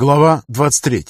Глава 23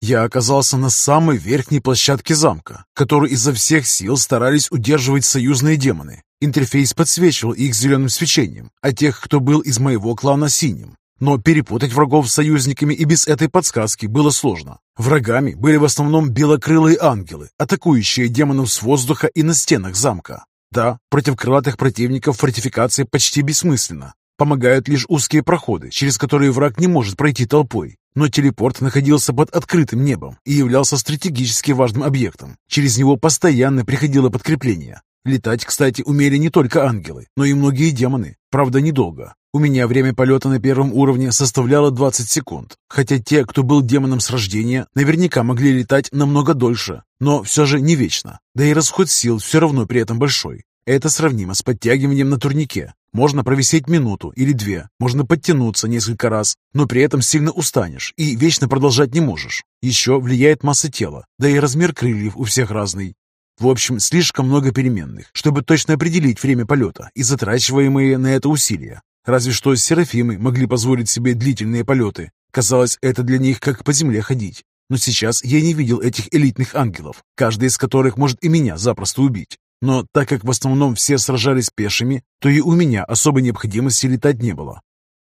Я оказался на самой верхней площадке замка, которую изо всех сил старались удерживать союзные демоны. Интерфейс подсвечивал их зеленым свечением, а тех, кто был из моего клана, синим. Но перепутать врагов с союзниками и без этой подсказки было сложно. Врагами были в основном белокрылые ангелы, атакующие демонов с воздуха и на стенах замка. Да, против крылатых противников фортификация почти бессмысленна. Помогают лишь узкие проходы, через которые враг не может пройти толпой. Но телепорт находился под открытым небом и являлся стратегически важным объектом. Через него постоянно приходило подкрепление. Летать, кстати, умели не только ангелы, но и многие демоны. Правда, недолго. У меня время полета на первом уровне составляло 20 секунд, хотя те, кто был демоном с рождения, наверняка могли летать намного дольше, но все же не вечно. Да и расход сил все равно при этом большой. Это сравнимо с подтягиванием на турнике. Можно провисеть минуту или две, можно подтянуться несколько раз, но при этом сильно устанешь и вечно продолжать не можешь. Еще влияет масса тела, да и размер крыльев у всех разный. В общем, слишком много переменных, чтобы точно определить время полета и затрачиваемые на это усилия. Разве что серафимы могли позволить себе длительные полеты. Казалось, это для них как по земле ходить. Но сейчас я не видел этих элитных ангелов, каждый из которых может и меня запросто убить. Но так как в основном все сражались пешими, то и у меня особой необходимости летать не было.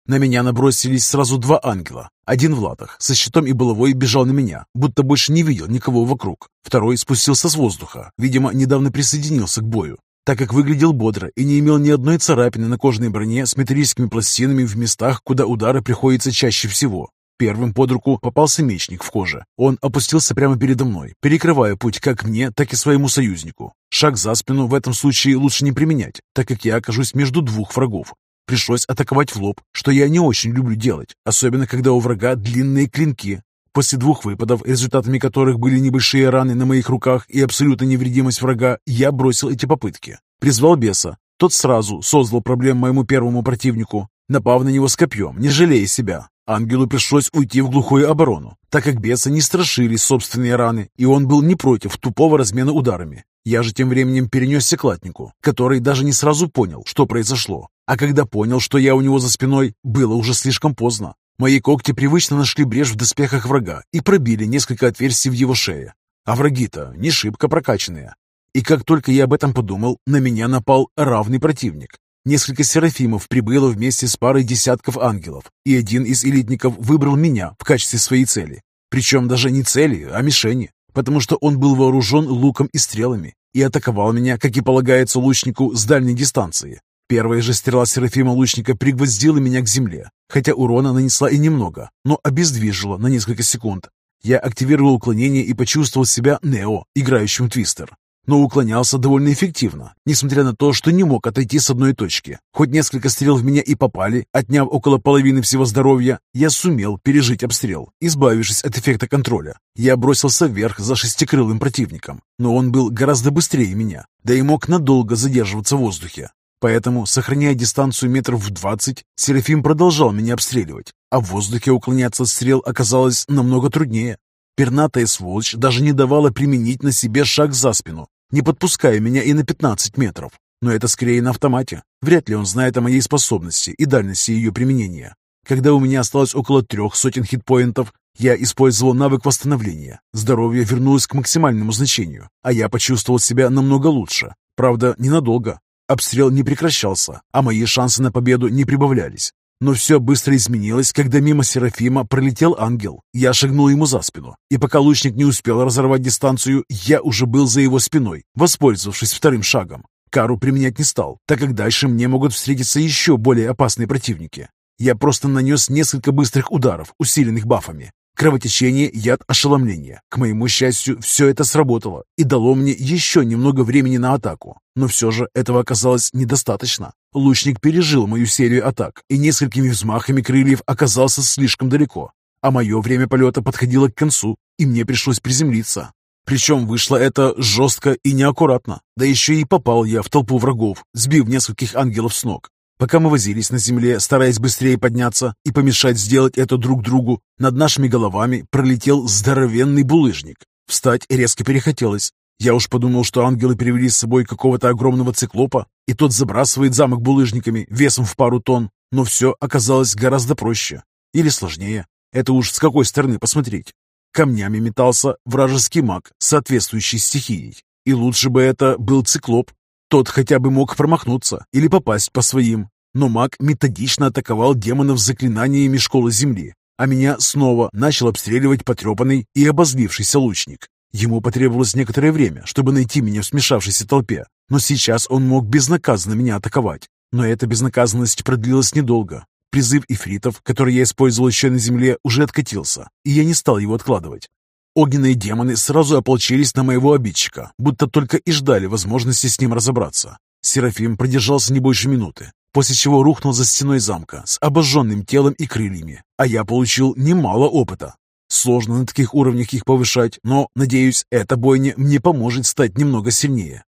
На меня набросились сразу два ангела. Один в латах, со щитом и булавой бежал на меня, будто больше не видел никого вокруг. Второй спустился с воздуха, видимо, недавно присоединился к бою, так как выглядел бодро и не имел ни одной царапины на кожаной броне с металлическими пластинами в местах, куда удары приходятся чаще всего. Первым под руку попался мечник в коже. Он опустился прямо передо мной, перекрывая путь как мне, так и своему союзнику. Шаг за спину в этом случае лучше не применять, так как я окажусь между двух врагов. Пришлось атаковать в лоб, что я не очень люблю делать, особенно когда у врага длинные клинки. После двух выпадов, результатами которых были небольшие раны на моих руках и абсолютная невредимость врага, я бросил эти попытки. Призвал беса. Тот сразу создал проблем моему первому противнику, напав на него с копьем, не жалея себя. Ангелу пришлось уйти в глухую оборону, так как беса не страшили собственные раны, и он был не против тупого размена ударами. Я же тем временем перенесся к латнику, который даже не сразу понял, что произошло. А когда понял, что я у него за спиной, было уже слишком поздно. Мои когти привычно нашли брешь в доспехах врага и пробили несколько отверстий в его шее. А враги-то не шибко прокачанные. И как только я об этом подумал, на меня напал равный противник. Несколько серафимов прибыло вместе с парой десятков ангелов, и один из элитников выбрал меня в качестве своей цели. Причем даже не цели, а мишени, потому что он был вооружен луком и стрелами и атаковал меня, как и полагается лучнику, с дальней дистанции. Первая же стрела Серафима лучника пригвоздила меня к земле, хотя урона нанесла и немного, но обездвижила на несколько секунд. Я активировал уклонение и почувствовал себя Нео, играющим твистер. Но уклонялся довольно эффективно, несмотря на то, что не мог отойти с одной точки. Хоть несколько стрел в меня и попали, отняв около половины всего здоровья, я сумел пережить обстрел, избавившись от эффекта контроля. Я бросился вверх за шестикрылым противником, но он был гораздо быстрее меня, да и мог надолго задерживаться в воздухе. Поэтому, сохраняя дистанцию метров в двадцать, Серафим продолжал меня обстреливать, а в воздухе уклоняться от стрел оказалось намного труднее. Пернатая сволочь даже не давала применить на себе шаг за спину, не подпуская меня и на пятнадцать метров. Но это скорее на автомате. Вряд ли он знает о моей способности и дальности ее применения. Когда у меня осталось около трех сотен хитпоинтов, я использовал навык восстановления. Здоровье вернулось к максимальному значению, а я почувствовал себя намного лучше. Правда, ненадолго. Обстрел не прекращался, а мои шансы на победу не прибавлялись. Но все быстро изменилось, когда мимо Серафима пролетел ангел. Я шагнул ему за спину, и пока лучник не успел разорвать дистанцию, я уже был за его спиной, воспользовавшись вторым шагом. Кару применять не стал, так как дальше мне могут встретиться еще более опасные противники. Я просто нанес несколько быстрых ударов, усиленных бафами. Кровотечение, яд, ошеломление. К моему счастью, все это сработало и дало мне еще немного времени на атаку. Но все же этого оказалось недостаточно. Лучник пережил мою серию атак и несколькими взмахами крыльев оказался слишком далеко. А мое время полета подходило к концу, и мне пришлось приземлиться. Причем вышло это жестко и неаккуратно. Да еще и попал я в толпу врагов, сбив нескольких ангелов с ног. Пока мы возились на земле, стараясь быстрее подняться и помешать сделать это друг другу, над нашими головами пролетел здоровенный булыжник. Встать резко перехотелось. Я уж подумал, что ангелы привели с собой какого-то огромного циклопа, и тот забрасывает замок булыжниками весом в пару тонн. Но все оказалось гораздо проще. Или сложнее. Это уж с какой стороны посмотреть. Камнями метался вражеский маг, соответствующий стихией. И лучше бы это был циклоп. Тот хотя бы мог промахнуться или попасть по своим. Но маг методично атаковал демонов заклинаниями школы Земли, а меня снова начал обстреливать потрепанный и обозлившийся лучник. Ему потребовалось некоторое время, чтобы найти меня в смешавшейся толпе, но сейчас он мог безнаказанно меня атаковать. Но эта безнаказанность продлилась недолго. Призыв ифритов, который я использовал еще на земле, уже откатился, и я не стал его откладывать. Огненные демоны сразу ополчились на моего обидчика, будто только и ждали возможности с ним разобраться. Серафим продержался не больше минуты, после чего рухнул за стеной замка с обожженным телом и крыльями, а я получил немало опыта. Сложно на таких уровнях их повышать, но, надеюсь, эта бойня мне поможет стать немного сильнее.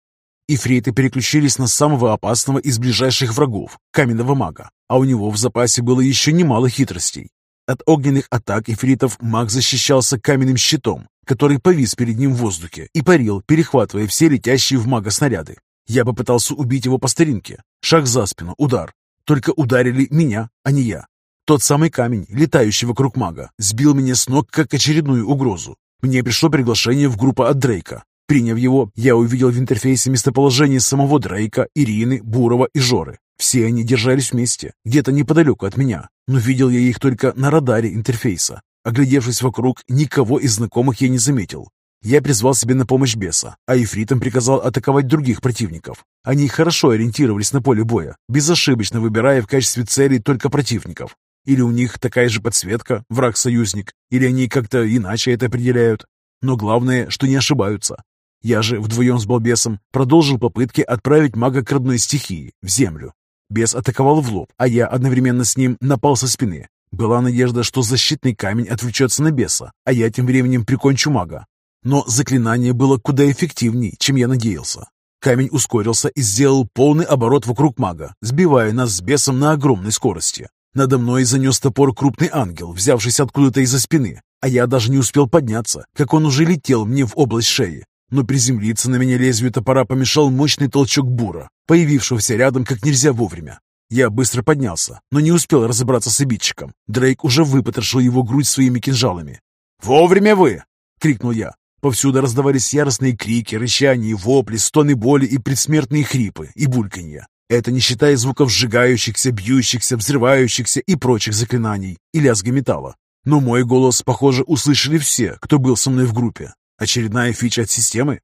Ифриты переключились на самого опасного из ближайших врагов, каменного мага, а у него в запасе было еще немало хитростей. От огненных атак ифритов маг защищался каменным щитом, который повис перед ним в воздухе и парил, перехватывая все летящие в мага снаряды. Я попытался убить его по старинке. Шаг за спину, удар. Только ударили меня, а не я. Тот самый камень, летающий вокруг мага, сбил меня с ног как очередную угрозу. Мне пришло приглашение в группу от Дрейка. Приняв его, я увидел в интерфейсе местоположение самого Дрейка, Ирины, Бурова и Жоры. Все они держались вместе, где-то неподалеку от меня, но видел я их только на радаре интерфейса. Оглядевшись вокруг, никого из знакомых я не заметил. Я призвал себе на помощь беса, а Ефритам приказал атаковать других противников. Они хорошо ориентировались на поле боя, безошибочно выбирая в качестве цели только противников. Или у них такая же подсветка, враг-союзник, или они как-то иначе это определяют. Но главное, что не ошибаются. Я же вдвоем с балбесом продолжил попытки отправить мага к родной стихии, в землю. Бес атаковал в лоб, а я одновременно с ним напал со спины. Была надежда, что защитный камень отвлечется на беса, а я тем временем прикончу мага. Но заклинание было куда эффективнее, чем я надеялся. Камень ускорился и сделал полный оборот вокруг мага, сбивая нас с бесом на огромной скорости. Надо мной занес топор крупный ангел, взявшийся откуда-то из-за спины, а я даже не успел подняться, как он уже летел мне в область шеи. Но приземлиться на меня лезвию топора помешал мощный толчок бура, появившегося рядом как нельзя вовремя. Я быстро поднялся, но не успел разобраться с обидчиком. Дрейк уже выпотрошил его грудь своими кинжалами. «Вовремя вы!» — крикнул я. Повсюду раздавались яростные крики, рычания, вопли, стоны боли и предсмертные хрипы и бульканье. Это не считая звуков сжигающихся, бьющихся, взрывающихся и прочих заклинаний и лязга металла. Но мой голос, похоже, услышали все, кто был со мной в группе. Очередная фича от системы?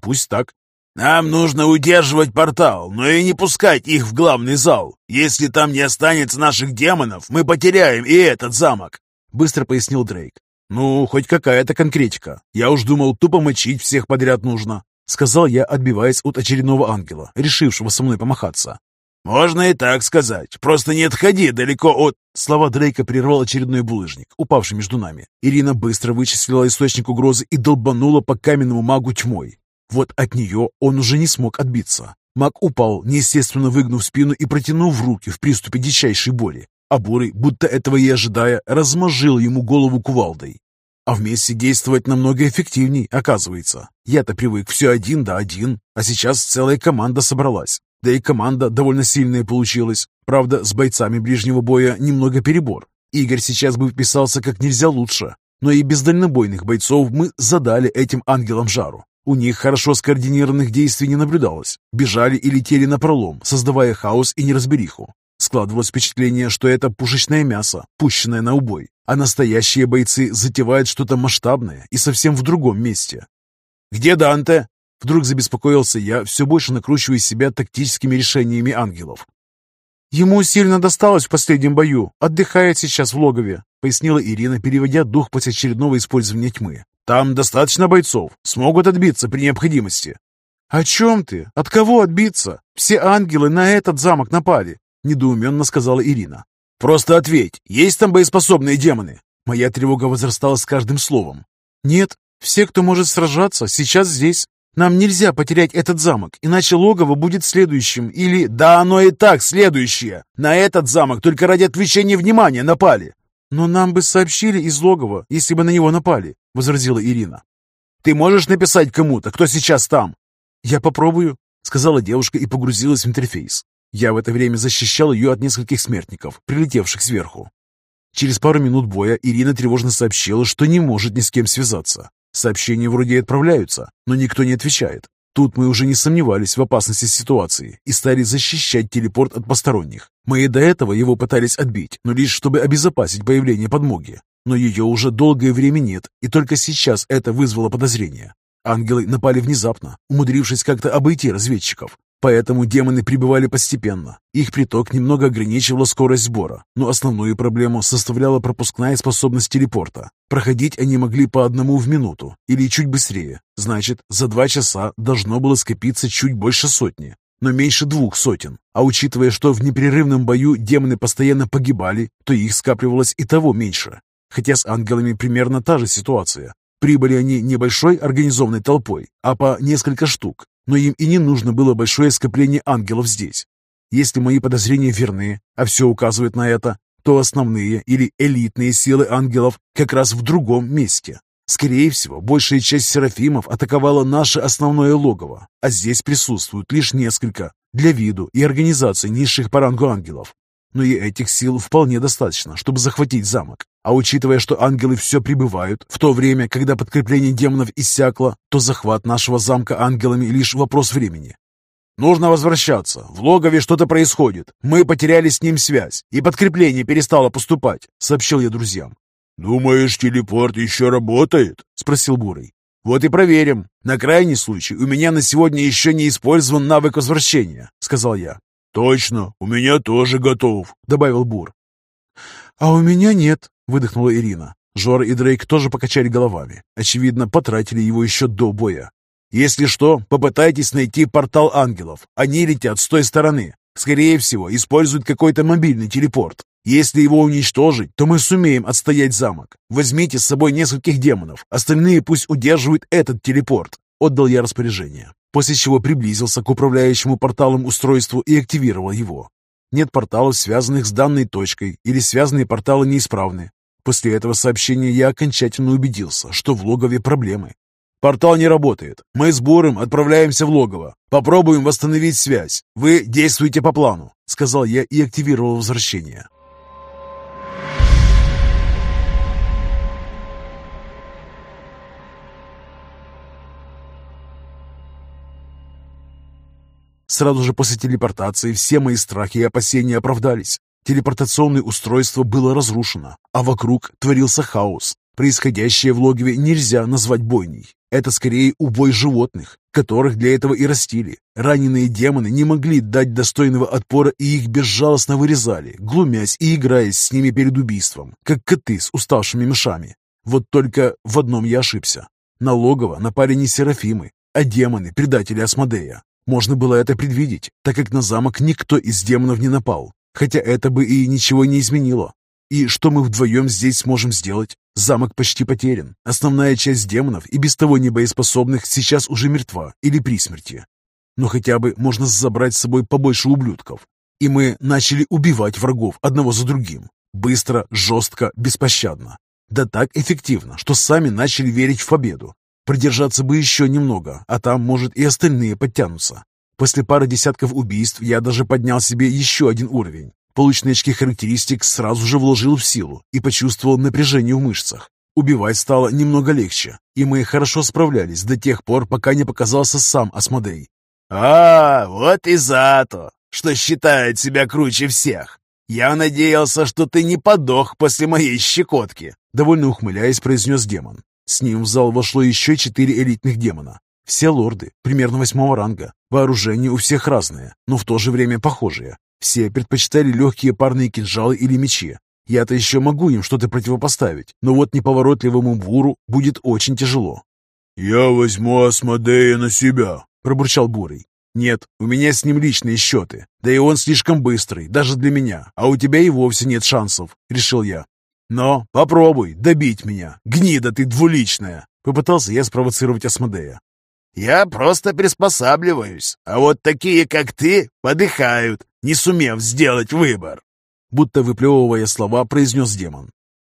Пусть так. «Нам нужно удерживать портал, но и не пускать их в главный зал. Если там не останется наших демонов, мы потеряем и этот замок», — быстро пояснил Дрейк. «Ну, хоть какая-то конкретика. Я уж думал, тупо мочить всех подряд нужно. Сказал я, отбиваясь от очередного ангела, решившего со мной помахаться. «Можно и так сказать. Просто не отходи далеко от...» Слова Дрейка прервал очередной булыжник, упавший между нами. Ирина быстро вычислила источник угрозы и долбанула по каменному магу тьмой. Вот от нее он уже не смог отбиться. Маг упал, неестественно выгнув спину и протянув руки в приступе дичайшей боли. А Бурый, будто этого и ожидая, размозжил ему голову кувалдой. А вместе действовать намного эффективней, оказывается. Я-то привык все один да один, а сейчас целая команда собралась. Да и команда довольно сильная получилась. Правда, с бойцами ближнего боя немного перебор. Игорь сейчас бы вписался как нельзя лучше. Но и без дальнобойных бойцов мы задали этим ангелам жару. У них хорошо скоординированных действий не наблюдалось. Бежали и летели на пролом, создавая хаос и неразбериху. Складывалось впечатление, что это пушечное мясо, пущенное на убой, а настоящие бойцы затевают что-то масштабное и совсем в другом месте. «Где Данте?» Вдруг забеспокоился я, все больше накручивая себя тактическими решениями ангелов. «Ему сильно досталось в последнем бою. Отдыхает сейчас в логове», — пояснила Ирина, переводя дух после очередного использования тьмы. «Там достаточно бойцов. Смогут отбиться при необходимости». «О чем ты? От кого отбиться? Все ангелы на этот замок напали», — недоуменно сказала Ирина. «Просто ответь, есть там боеспособные демоны?» Моя тревога возрастала с каждым словом. «Нет, все, кто может сражаться, сейчас здесь. Нам нельзя потерять этот замок, иначе логово будет следующим, или... Да оно и так следующее! На этот замок только ради отвлечения внимания напали!» «Но нам бы сообщили из логова, если бы на него напали», — возразила Ирина. Ты можешь написать кому-то, кто сейчас там?» «Я попробую», — сказала девушка и погрузилась в интерфейс. Я в это время защищал ее от нескольких смертников, прилетевших сверху. Через пару минут боя Ирина тревожно сообщила, что не может ни с кем связаться. Сообщения вроде отправляются, но никто не отвечает. Тут мы уже не сомневались в опасности ситуации и стали защищать телепорт от посторонних. Мы и до этого его пытались отбить, но лишь чтобы обезопасить появление подмоги. Но ее уже долгое время нет, и только сейчас это вызвало подозрение. Ангелы напали внезапно, умудрившись как-то обойти разведчиков. Поэтому демоны прибывали постепенно. Их приток немного ограничивала скорость сбора, но основную проблему составляла пропускная способность телепорта. Проходить они могли по одному в минуту или чуть быстрее. Значит, за два часа должно было скопиться чуть больше сотни, но меньше двух сотен. А учитывая, что в непрерывном бою демоны постоянно погибали, то их скапливалось и того меньше. Хотя с ангелами примерно та же ситуация. Прибыли они небольшой организованной толпой, а по несколько штук, но им и не нужно было большое скопление ангелов здесь. Если мои подозрения верны, а все указывает на это, то основные или элитные силы ангелов как раз в другом месте. Скорее всего, большая часть серафимов атаковала наше основное логово, а здесь присутствуют лишь несколько для виду и организации низших по рангу ангелов. Но и этих сил вполне достаточно, чтобы захватить замок. А учитывая, что ангелы все прибывают, в то время, когда подкрепление демонов иссякло, то захват нашего замка ангелами лишь вопрос времени. «Нужно возвращаться. В логове что-то происходит. Мы потеряли с ним связь, и подкрепление перестало поступать», — сообщил я друзьям. «Думаешь, телепорт еще работает?» — спросил Бурый. «Вот и проверим. На крайний случай у меня на сегодня еще не использован навык возвращения», — сказал я. «Точно, у меня тоже готов», — добавил Бур. «А у меня нет», — выдохнула Ирина. Жора и Дрейк тоже покачали головами. Очевидно, потратили его еще до боя. «Если что, попытайтесь найти портал ангелов. Они летят с той стороны. Скорее всего, используют какой-то мобильный телепорт. Если его уничтожить, то мы сумеем отстоять замок. Возьмите с собой нескольких демонов. Остальные пусть удерживают этот телепорт». Отдал я распоряжение, после чего приблизился к управляющему порталом устройству и активировал его. Нет порталов, связанных с данной точкой, или связанные порталы неисправны. После этого сообщения я окончательно убедился, что в логове проблемы. «Портал не работает. Мы с Бурым отправляемся в логово. Попробуем восстановить связь. Вы действуйте по плану», — сказал я и активировал возвращение. Сразу же после телепортации все мои страхи и опасения оправдались. Телепортационное устройство было разрушено, а вокруг творился хаос. Происходящее в логове нельзя назвать бойней. Это скорее убой животных, которых для этого и растили. Раненые демоны не могли дать достойного отпора и их безжалостно вырезали, глумясь и играясь с ними перед убийством, как коты с уставшими мышами. Вот только в одном я ошибся. На логово напали не серафимы, а демоны, предатели Асмодея. Можно было это предвидеть, так как на замок никто из демонов не напал, хотя это бы и ничего не изменило. И что мы вдвоем здесь сможем сделать? Замок почти потерян. Основная часть демонов и без того небоеспособных сейчас уже мертва или при смерти. Но хотя бы можно забрать с собой побольше ублюдков. И мы начали убивать врагов одного за другим. Быстро, жестко, беспощадно. Да так эффективно, что сами начали верить в победу. Продержаться бы еще немного, а там, может, и остальные подтянутся. После пары десятков убийств я даже поднял себе еще один уровень. Полученные очки характеристик сразу же вложил в силу и почувствовал напряжение в мышцах. Убивать стало немного легче, и мы хорошо справлялись до тех пор, пока не показался сам Асмодей. «А, вот и зато, что считает себя круче всех. Я надеялся, что ты не подох после моей щекотки», довольно ухмыляясь, произнес демон. С ним в зал вошло еще четыре элитных демона. Все лорды, примерно восьмого ранга. Вооружение у всех разное, но в то же время похожее. Все предпочитали легкие парные кинжалы или мечи. Я-то еще могу им что-то противопоставить, но вот неповоротливому буру будет очень тяжело. «Я возьму Асмодея на себя», — пробурчал Бурый. «Нет, у меня с ним личные счеты. Да и он слишком быстрый, даже для меня. А у тебя и вовсе нет шансов», — решил я. «Но попробуй добить меня, гнида ты двуличная!» Попытался я спровоцировать Асмодея. «Я просто приспосабливаюсь, а вот такие, как ты, подыхают, не сумев сделать выбор!» Будто выплевывая слова, произнес демон.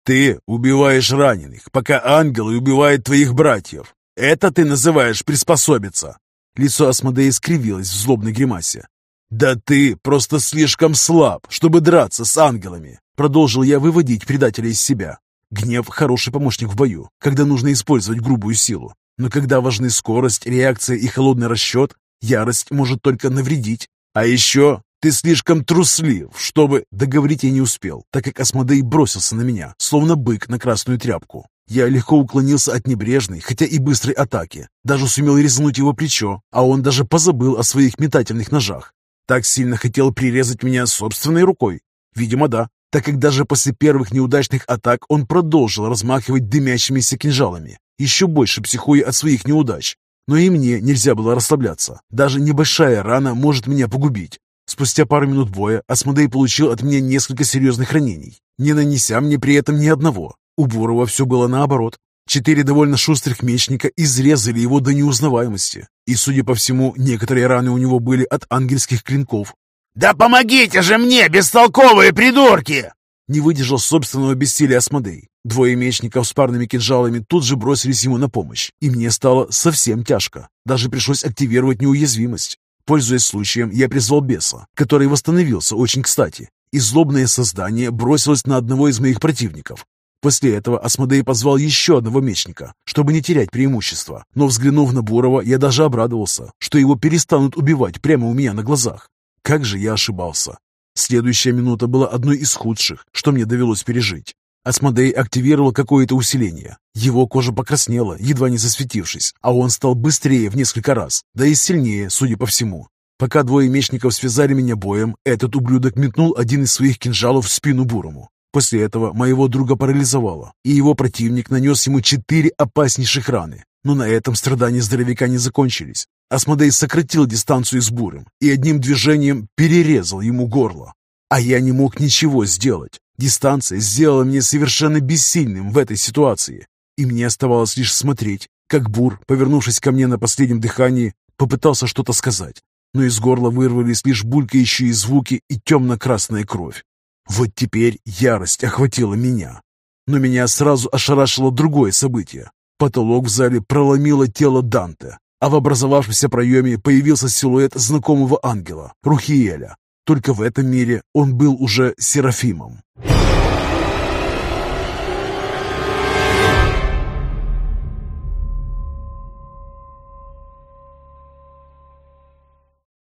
«Ты убиваешь раненых, пока ангелы убивают твоих братьев. Это ты называешь приспособиться?» Лицо Асмодея скривилось в злобной гримасе. «Да ты просто слишком слаб, чтобы драться с ангелами!» Продолжил я выводить предателя из себя. Гнев – хороший помощник в бою, когда нужно использовать грубую силу. Но когда важны скорость, реакция и холодный расчет, ярость может только навредить. А еще ты слишком труслив, чтобы... Договорить я не успел, так как Асмодей бросился на меня, словно бык на красную тряпку. Я легко уклонился от небрежной, хотя и быстрой атаки. Даже сумел резнуть его плечо, а он даже позабыл о своих метательных ножах. Так сильно хотел прирезать меня собственной рукой? Видимо, да, так как даже после первых неудачных атак он продолжил размахивать дымящимися кинжалами, еще больше психуя от своих неудач. Но и мне нельзя было расслабляться. Даже небольшая рана может меня погубить. Спустя пару минут боя Асмодей получил от меня несколько серьезных ранений, не нанеся мне при этом ни одного. У Бурова все было наоборот. Четыре довольно шустрых мечника изрезали его до неузнаваемости. И, судя по всему, некоторые раны у него были от ангельских клинков. «Да помогите же мне, бестолковые придурки!» Не выдержал собственного бессилия Асмодей. Двое мечников с парными кинжалами тут же бросились ему на помощь, и мне стало совсем тяжко. Даже пришлось активировать неуязвимость. Пользуясь случаем, я призвал беса, который восстановился очень кстати, и злобное создание бросилось на одного из моих противников. После этого Асмодей позвал еще одного мечника, чтобы не терять преимущество. Но взглянув на Бурова, я даже обрадовался, что его перестанут убивать прямо у меня на глазах. Как же я ошибался. Следующая минута была одной из худших, что мне довелось пережить. Асмодей активировал какое-то усиление. Его кожа покраснела, едва не засветившись, а он стал быстрее в несколько раз, да и сильнее, судя по всему. Пока двое мечников связали меня боем, этот ублюдок метнул один из своих кинжалов в спину Бурому. После этого моего друга парализовало, и его противник нанес ему четыре опаснейших раны. Но на этом страдания здоровяка не закончились. Асмодей сократил дистанцию с Буром и одним движением перерезал ему горло. А я не мог ничего сделать. Дистанция сделала меня совершенно бессильным в этой ситуации. И мне оставалось лишь смотреть, как Бур, повернувшись ко мне на последнем дыхании, попытался что-то сказать. Но из горла вырвались лишь булькающие звуки и темно-красная кровь. Вот теперь ярость охватила меня. Но меня сразу ошарашило другое событие. Потолок в зале проломило тело Данте, а в образовавшемся проеме появился силуэт знакомого ангела, Рухиеля. Только в этом мире он был уже Серафимом.